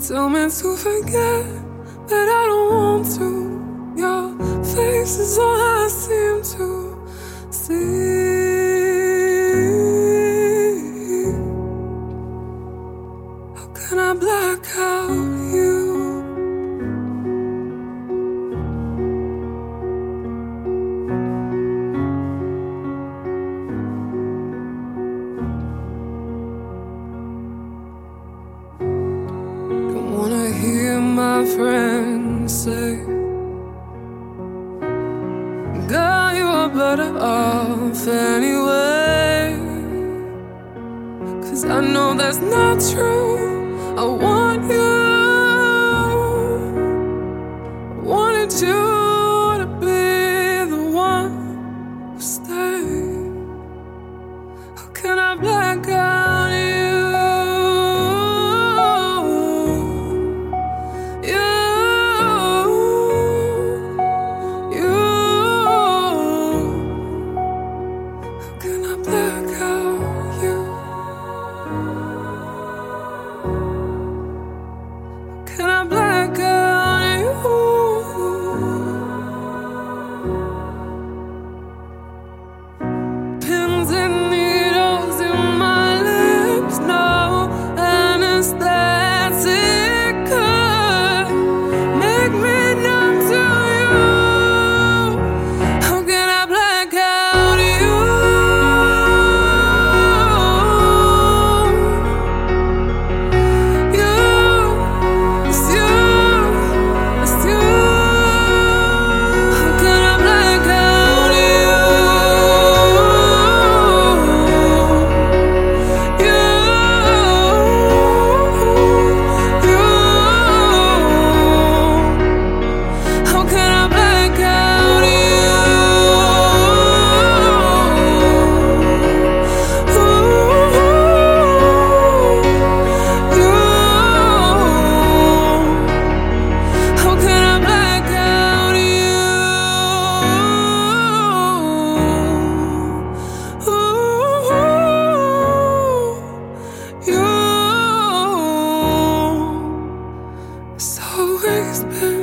tell me to forget, but I don't want to. Your face is all I seem to see. How can I black out my friends say, Girl, you are better off anyway. Cause I know that's not true. I want you, wanted you to be the one who stayed. How can I black Pins and Been